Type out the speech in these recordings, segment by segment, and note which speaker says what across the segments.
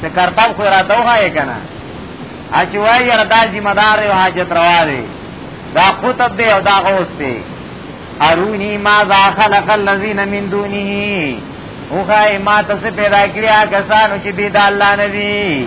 Speaker 1: څه کرتاب خو را دوغه یې کنه اچ وای یره دا ذمہ دار او حاجت روا دی دا خطب دی او دا غوس دی ارونی ما ذا خلق الذین من دونه اوخای ما تاسو پیدا کړیا کسانو چې بيد الله ندی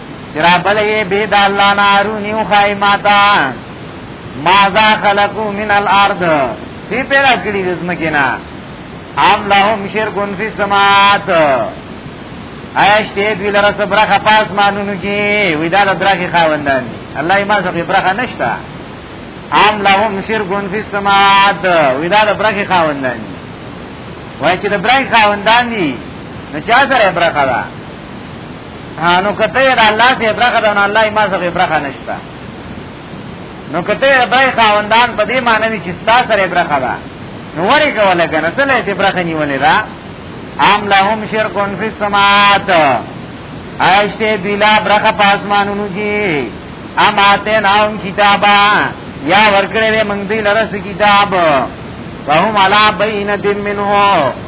Speaker 1: چرا بلې به د الله نارونی او خای ماتا ماذا خلقو من الارض سی پیدا کړی د زمکینا ام لهم شرکون فی السماوات ایشته دوی لره صبرخه پاس مانونو کې وې دا د درخه خاوندان الله یې ما څخه برخه نشته ام لهم شرکون فی السماوات وې دا د برخه خاوندان وای چې د برخه خاوندان دي نو چا سره برخه ده ها نو کته یې الله ته برخه ده نو الله یې ما څخه برخه نشته نو کته یې برای خاوندان په دې معنی چې ستا سره برخه ده نو وری کوله کنه څه لې برخه نیولې ده ام لهم شرکون فی السماوات آیشته بلا برخه پاسمانونو کې ام آتے ناهم کتابا یا ورکڑے وے منگ دی لرس کتاب وهم علا بینت منہو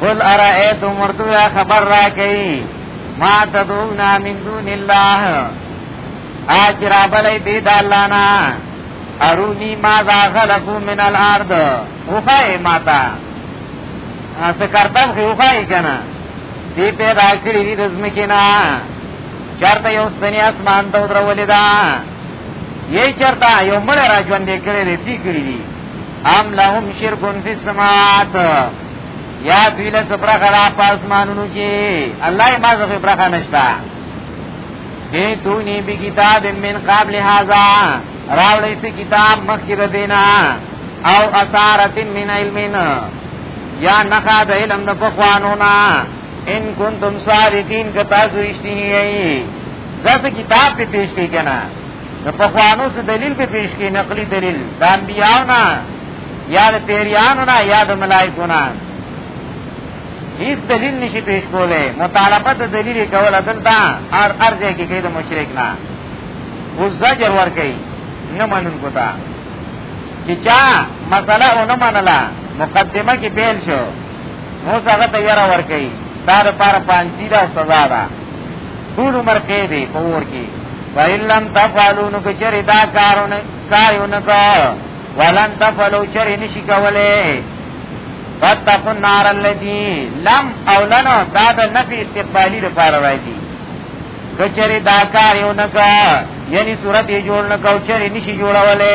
Speaker 1: قل ارائیتم ورتو یا خبر را کئی ما تدعونا من دون اللہ آج را بلی دید اللہ نا ارونی ما ذا خلقو من الارد اوخائی ما تا سکرتب خی اوخائی کنا دی پیدا کری دی دزمکینا چرته یو ستنی اسمان ته درولې دا یی چرته یو مړ را ژوند کړی دی تی کړی دی ام لهم شرک فی السماوات یا دوی له صبره غلا پاسمانونو کې الله ما زغه برخه نشتا دې دونی به کتاب من قبل هذا راولې سي کتاب مخکې دینا او اثارت من علمین یا نخا د علم د پخوانو نا ان کنتم صادقین که تاسو رښتینی یئ ځکه کتاب په پیش کې کنه نو په خوانو څه دلیل به پیش کی نقلی دلیل د انبیاو نه یا د پیریانو نه یا د ملائکو نه هیڅ دلیل نشي پیش کوله مطالبه د دلیل کوله دلته هر ارزه کې کې د مشرک نه او زجر ور کوي نه منون کوتا چې چا مسله ونه منله مقدمه کې پیل شو اوس هغه ته یره ورکوي دا لپاره پانسی دا سزا ده ټول عمر کې دی په ور کې ویلم تفعلوا نو کچری دا کارونه کارونه کو ولن تفعلوا چری نشی کوله فتقوا النار التي لم او لنا دا د نفي استقبالي لپاره راځي کچری دا کارونه کو یعنی صورت یې جوړ نه کو چری نشی جوړوله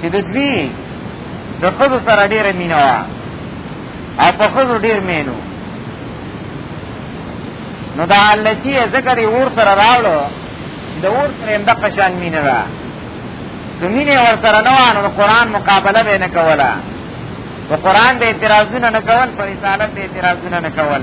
Speaker 1: چې د دوی د خزو سره ډېره مینه وه او په خزو ډېر مینو نو دا علتی یې ځکه د اور سره راوړو چې د اور سره یې دقه شان مینه وه که مینه یې ور سره نه وه نو د قرآن مقابله به یې نه کوله په قرآن به اعتراضونه نه کول په رسالت به اعتراضونه نه کول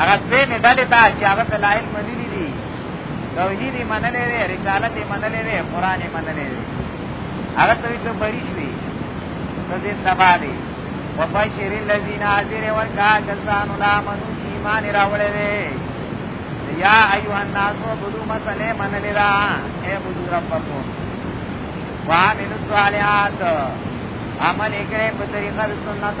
Speaker 1: هغه دوی نه دلې ته چې هغه دلایل منلي دي توحید یې منلې دی رسالت یې منلې دی قرآن یې منلې دی هغه ته ته بری شوي ته دې تبا دی وبشر الذین حاضر ورکا کسانو لا منو چې ایمان یې راوړی دی یا ایها الناس عبدوا مسلې منلې دا اے بدو ربکم وعملوا الصالحات عمل یې کړی په طریقه د سنت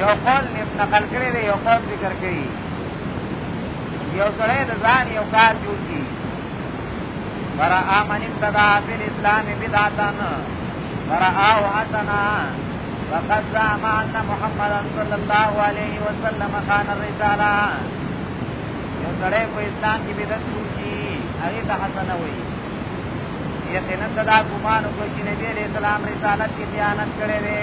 Speaker 1: یو قول نیم نقل کړی دی یو قول ذکر کړي یو سړی د ځان یو کار جوړ کړي ورا آمن ابتدا فی الاسلام بدعتن ورا آو حسنا وقد زعم ان محمدا صلی الله علیه وسلم خان الرساله یو سړی په اسلام کې بدعت جوړ کړي هغه ته حسنه وایي یقینا دا ګمان وکړي چې نبی علیہ السلام رسالت کې خیانت کړی دی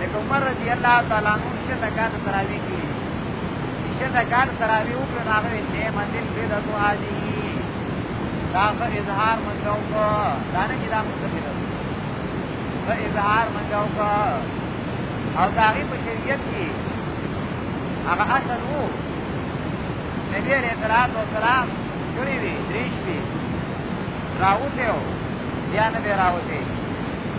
Speaker 1: لکه عمر رضی الله تعالی عنہ شل رکعات تراویح کی شل رکعات تراویح وکړه نو هغه دې منزل په دغه حاجی دا په اظهار منځو کو دا نه چې دا مستفیده په اظهار منځو کو او دا غي په شریعت کې هغه اصل وو نبی عليه الصلاه والسلام کړی وی دریش وی راوته بیا نه راوته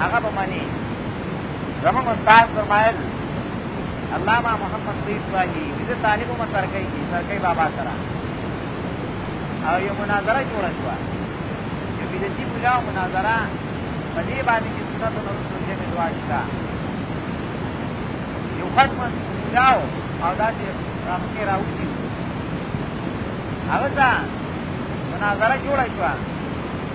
Speaker 1: هغه به مني زموږ استاد فرمایل علامه محمد سید واهي دې طالب هم سرکې کی سرکې بابا سره او یو مناظره جوړه شو یو بدعتي بلا مناظره په دې باندې چې سنت نو رسول دې دعا شته یو ختم بلاو او دا چې راځي راوځي هغه ځان مناظره جوړه شو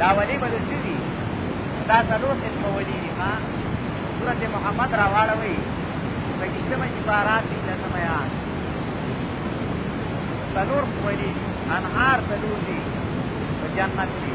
Speaker 1: دا ولی به څه دي دا څلور قسم ولی دي ها سورته محمد را واړوي په کښتمه چې بارات دي د سمیا څلور ولی انهار څلور دي په جنت کې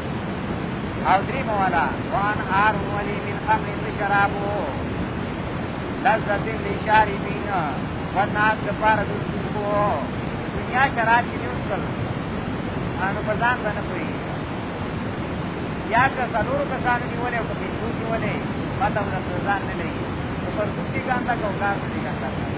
Speaker 1: او دریم والا وان آر ولی من خمر شرابو لذت لشاربین والناس لپاره د څکو دنیا شراب چې یو څل انو په ځان باندې کوي یا که څلور کسان نیولې او پکې څو نیولې ماته ورته ځان نه لګي پر څه کې ګاندا کوم کار نه لګي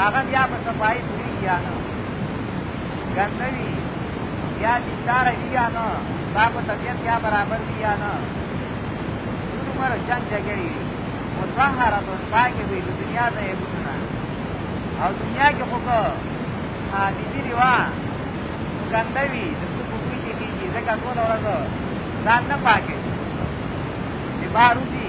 Speaker 1: هغه بیا په صفایي پوری یا نه ګندوي یا دیندار وي یا نه دا په طبیعت یا برابر وي یا نه ټول عمر جنګ جګړې وي مطهره په پاکې وي د دنیا د عیبونه او دنیا کې خو که بیبي دي وا ګندوي د څه په کوی کې کېږي ځکه ټوله ورځ ځان نه پاکوي چې بار وځي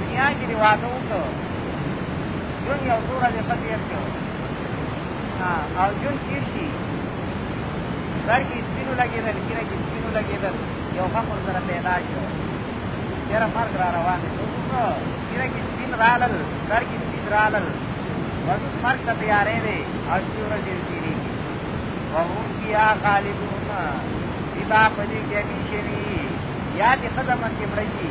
Speaker 1: دنیا کې دې واده وکړو ژوند یو څو ورځې ښه تېر کړو او ژوند تېر شي سر کې سپینو لګېدل کیره کې سپینو لګېدل یو ښه خور سره پیدا شو ډېره فرق را روان دی کیره کې سپین رالل سر کې سپین رالل بس مرګ ته تیارې دی او شپې ورځې تېرېږي وهم بیا خالدون دی با په دې کې همیشه وي یا دې
Speaker 2: ښځه مخکې مړه شي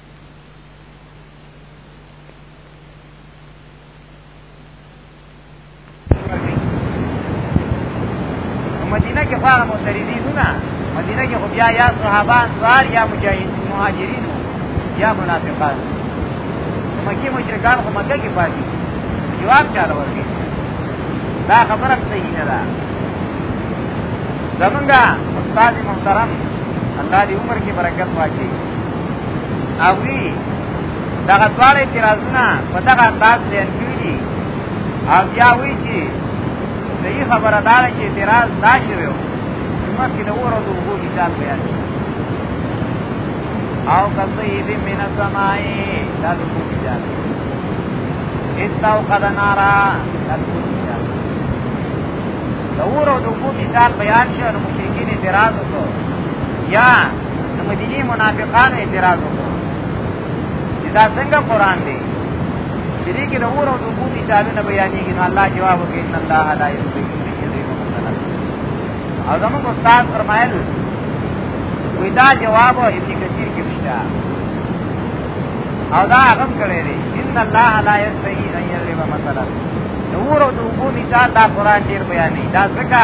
Speaker 2: مدینه کې خواغه متریدینونه مدینه کې خو بیا یا صحابان سوار یا مجاهدین مهاجرین یا منافقان مکی مشرکان خو مکه کې پاتې جواب چاله ورکړي دا خبره صحیح نه ده زمونږه استاد محترم الله دې عمر کې برکت واچي او وی دغه دواړه اعتراضونه په دغه انداز بیان کړي دي او بیا وی چې صحیح خبره دا ده چې اعتراض دا شوی و چې مخکې د اور او د اوبو مثال بیان شي او که صیب من السماء دا د اوبو مثال دی استوقد نارا دا د اوبو مثال دی د اور او د اوبو مثال بیان شي نو مشرکین اعتراض وکړو یا د مدینه منافقان اعتراض وکړ چې دا څنګه قران دی چې دې کې د اور او د اوبو مثالونه بیانېږي نو الله جواب وکړي ان الله لا یستوی او زموږ استاد فرمایل وی دا جواب ابن کثیر کې مشته او دا هغه کړی دی ان الله لا یستوی ان یضرب مثلا نور او د اوبو مثال دا قران ډیر بیانې دا څنګه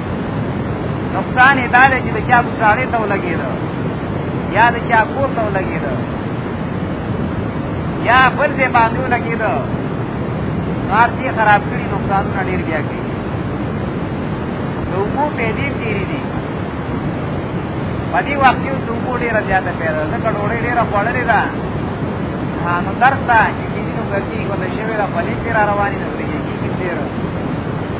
Speaker 2: نقصان یې دا دی چې د چا بوساړې ته ولګېده یا د چا کور ته ولګېده یا بل ځای باندې ولګېده نو هر څه خراب کړي نقصانونه ډېر بیا کوي د اوبو پیدې ډېرې دي په دې وخت کې د اوبو ډېره زیاته پیدا ده ځکه ډوډۍ ډېره خوړلې ده نو درس ته چې کېږي نو ګرځي ګوته شوې ده پلې کې را روانې ده ورېږي کېږي ډېره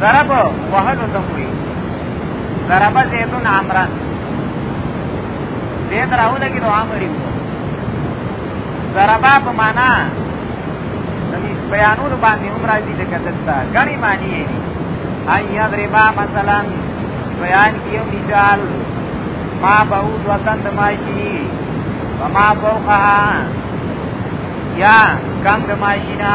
Speaker 2: ضرب وهلو ته وایي ضرب زیدون عمران زید راولګي نو عمر یې ضربا په معنا د بیانونو باندې هم راځي د کتل ته ګڼې معنی یې دي ان یضربا مثلا بیان کیو مثال ما بعود وطن د ماشي وما فوقها یا کم د ماشینا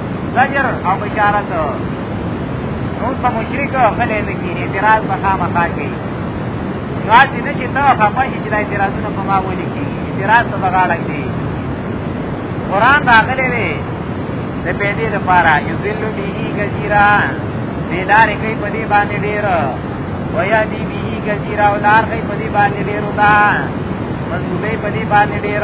Speaker 2: زجر او بشارت نور په مشرک غلې نه کی اعتراض په خامه خاکې راځي نه چې تا خپه شي چې دا اعتراضونه په ما ولي کی اعتراض ته غاړه دی قران راغلې وي د پیدې لپاره یذل به کثیرا دیدار کوي په دې باندې ډیر ویا دی به کثیرا او لار کوي په دې باندې ډیر وتا منصوبې په دې باندې ډیر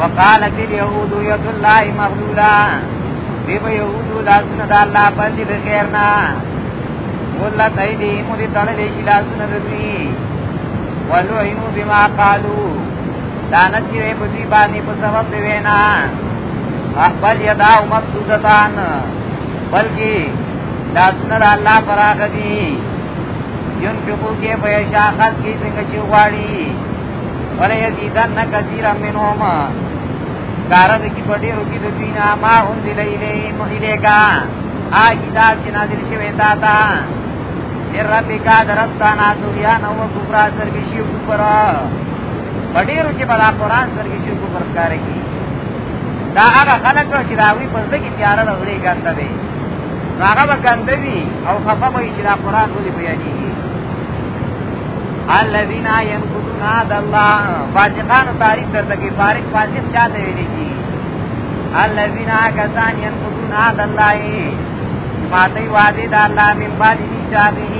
Speaker 2: وقالت اليهود يد الله مغلولا دی به یهودو لاسونه د الله باندې د خیر نه ولا تای دی مو دې تړلې شي لاسونه د دوی ولعنو بما قالوا دا نه چې په دې باندې په سبب دی وینا اقبل یدا او مقصودتان بلکې لاسونه د الله پراخ دي یون کې په کې په شاخص کې څنګه چې غواړي ولا یزیدن کثیرا منهم کارد کی پډیرو کی د دین ما انزل الیهم الیکا ا کتاب چې نازل شوی تا تا در ربکا درستانا دنیا نو کفر سر کې شی کفر پډیرو کې بلا قران سر کې شی کفر کار کی دا هغه خلک چې راوی په ځکه تیار د وړي ګنده دی هغه به ګنده وي او خفه به چې دا قران ولې بیانېږي الذين ينقضون عهد الله فاسقان تاریخ درته کې فارق فاسق چاته ویلي کی الذين كسان ينقضون عهد الله ماته وعده د الله من بعد ایجابه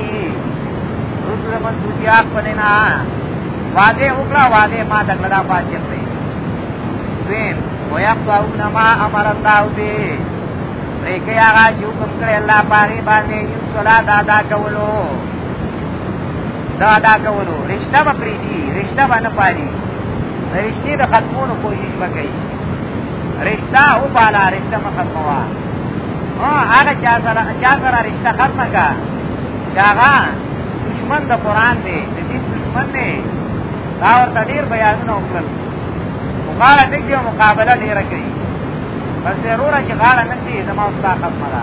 Speaker 2: رسل من دنیا خپلنا وعده وکړه وعده ما د کړه فاسق دی وین ويقطعون ما امر الله به ریکه هغه چې حکم کړی الله پاره باندې یو صلات ادا کولو د ادا کولو رشته به پرې دي رشته به نه پالي د رشتې د ختمولو کوشش به کوي رشته وپاله رشته مه ختموه هغه چا سره چا سره رشته ختمه که چې هغه دشمن د قرآن دی د دین دشمن دی دا ورته ډېر بیانونه وکړل خو غاړه نه کوي مقابله ډېره کوي بس وروره چې غاړه نه کوي زما ستا ختمه ده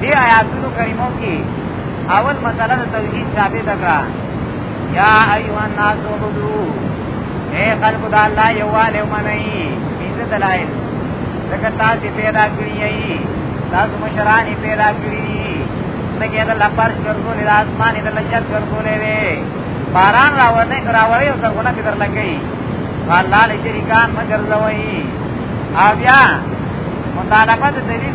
Speaker 2: دی آیاتونو کریمو کې اول مسله د توحید ثابت کړه یا ایها الناس عبدو اے خلق د الله یو والو منئ پنځه دلایل ځکه تاسو پیدا کړی یې تاسو مشران پیدا کړی نګه د لپار ګرځول د اسمان د لچت ګرځولې وي باران راوړنه راوړې او څنګه کې در لګي الله له شریکان مګر زوي او بیا مطالبه د دلیل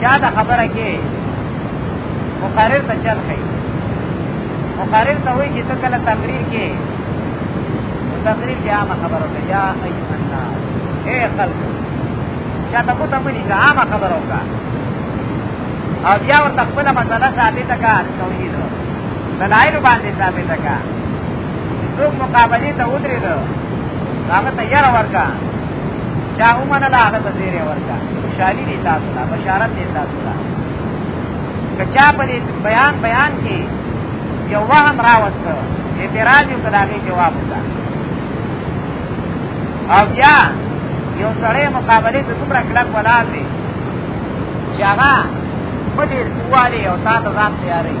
Speaker 2: چا دا خبره کې مقرر ته چل خي مقرر ته وایي چې ته کله تقریر کې تقریر کې عامه خبره ده یا ایها الناس اے خلق چا ته کو ته مونږ عامه خبره وکړه او بیا ورته خپل مسله ثابته کا توحید دلایل باندې ثابته کا څوک مقابله ته ودرېدو هغه ته یې ورکا چا ومنله هغه ته زیری ورکړه خوشحالي دی تاسو ته بشارت دی تاسو ته که چا په دې بیان بیان کې یو وهم راوسته اعتراض یې وکړ هغې جواب وکړه او بیا یو سړی مقابلې ته دومره کلک ولاړ دی چې هغه په ډېر قوالې او تا ته ځان تیاروي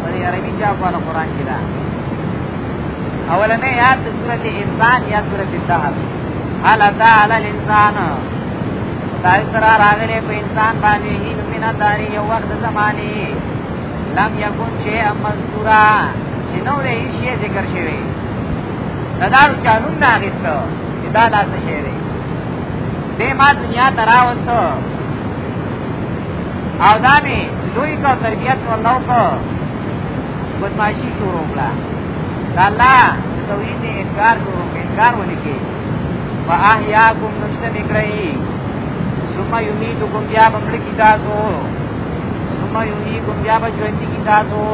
Speaker 2: په عربي جواب والا قران کې دا اولنې یاد د سورته انسان یا سورته دهر هل اتا علی الانسان دا سره راغلي په انسان باندې هیڅ مینا داري یو وخت زماني لم یکون شی مذکورا چې نو دې شی ذکر شوی دا دار قانون نه غیستو دا لاس شی دی دې ما دنیا تراوستو او دا می دوی کا تربیت ورنو کو بدمعشی شروع کړه دا الله توحید نه انکار شروع کړ انکار ولې کې واحیاکم نشته نکړی ثم یمیتکم بیا بمړ کی تاسو ثم یمیتکم بیا بجوند کی تاسو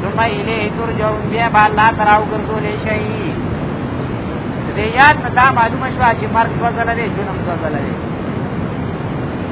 Speaker 2: ثم الیه ترجعون بیا با الله تراو ګرځول شي دې یاد نه دا معلومه شو چې مرګ وزل لري جنم وزل لري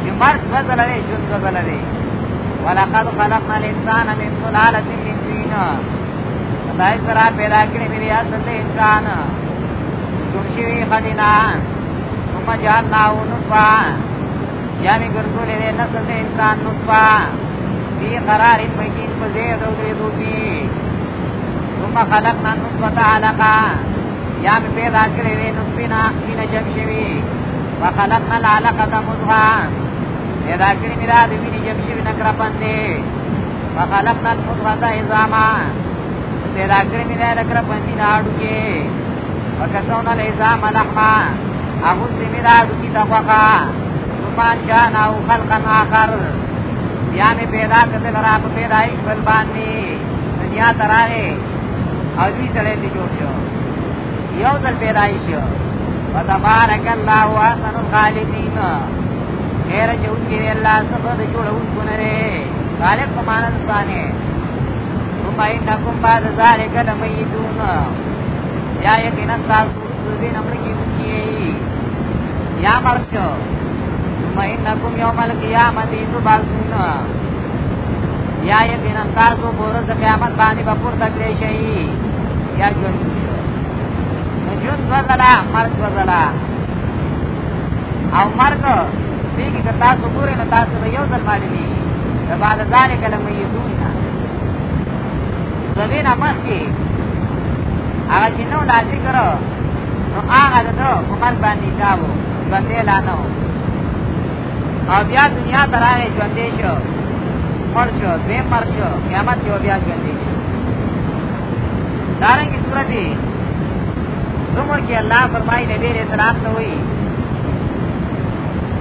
Speaker 2: چې مرګ دوه ځله دی ژوند دوه ځله دی ولقد خلقنا الانسان من سلالة من طين خدای سره پیدا کړی مې اصل انسان څوم شي خدینا ثم جعلناه نطفه یا می ګرځولې دې نسل دې انسان نطفه فی قرار مکین په زید او دې دوی ثم خلقنا النطفه علقه یا می پیدا کړی وی نو سپینا مینا جم شوی وخلقنا العلقه مضغه پیدا کړی میرا د ویني جم شوی نکره پندې وخلقنا المضغه عظاما پیدا کړی میرا نکره پندې ناړو کې وکسونا العظام لحما اغوز دی میرا دوکی تخوخا سمان شانا او خلقا آخر بیا می پیدا کتل را پیدایش بل باندې دنیا تراغه او دوی سره دې جوړ شو یو ځل پیدای شو وتبارک الله احسن الخالقین خیر چې اون کې الله سبحانه دې جوړون کو نه خالق په معنا ځانه ثم انکم بعد ذلک لمیتون یا یقینا تاسو دې نمړ کې کیږي یا مرچو ثم انکم یوم القیامت تبعثون یا یقینا تاسو په ورځ د قیامت باندې به پورته کړئ شئ یا ژوند نو ژوند دوه ځله مرګ دوه ځله او مرګ بیګی که تاسو ګورې نو تاسو به یو ځل معلومي د بعد ذلک لمیتون زمین مخ کې هغه چې نو دا ذکر نو هغه د په مرګ باندې کاوه باندې لا نه او بیا دنیا ته راغی ژوندی شو مړ شو دویم مرګ شو قیامت کې بیا ژوندی شو دارنګې صورت زمر کې الله فرمایي نبی علیه السلام ته وایي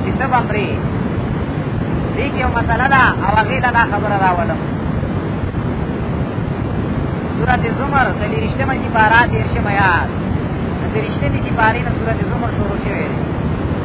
Speaker 2: چې ته به مرې دې کې یو مسله ده او هغې ته دا خبره راولم صورت زمر څلېرشتمه چې بارا دېرشمه یاد د دېرشتمې چې بارې نه صورت زمر شروع شوی دی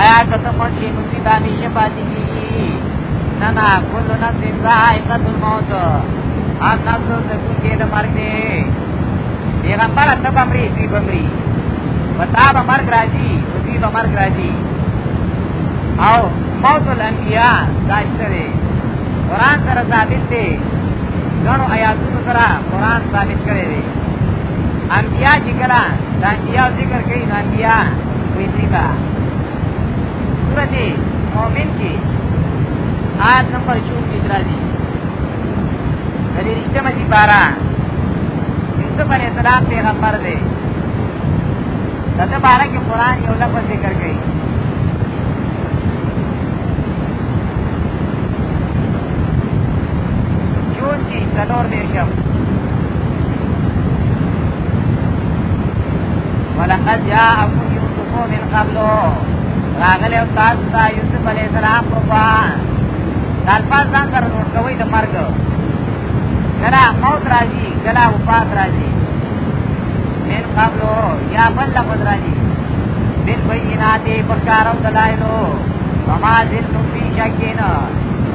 Speaker 2: آیا کته مړ شي نو دا میشه پاتې کیږي نه نه کل نفس ذائقه الموت هر نفس د کوکې د مرګ دی پیغمبر ته بمري دی بمري وتا به مرګ راځي دوی به مرګ راځي او موت الانبیاء داشته دی قرآن سره ثابت دی ګڼو آیاتونو سره قرآن ثابت کړی دی انبیاء چې کله د انبیاء ذکر کوي نو انبیاء ویسی با صورت مومن کی آیت نمبر چونتیس راځي د دې رښتمه دي بارا یوسف علیه السلام پیغمبر دی د دې بارا کې قران یو لفظ ذکر کړي چونتیس څلور دیرشم ولقد جاءكم يوسف من قبل راغلی او تاسو ته یوسف علیه السلام په خوا دا الفاظ ځان سره نوټ کوئ د مرګ کله موت راځي کله وفات راځي من قبل یا بل لفظ راځي بالبینات په کارو دلایلو وما زلتم فی شکین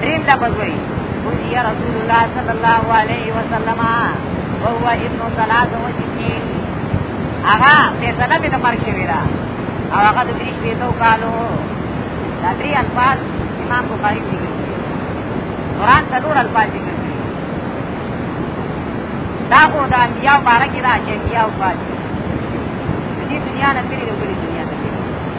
Speaker 2: دریم لفظ وایي بوزي رسول الله صلی الله علیه وسلم وهو ابن ثلاث و ستین هغه فیصله به د مرګ شوې ده او هغه د درې شپېتو کالو دا درې الفاظ امام بخاري ذکر کړي قرآن څلور الفاظ ذکر کړي دا خو د انبیاو باره کې ده چې انبیاو پاتې دې دنیا نه تېرې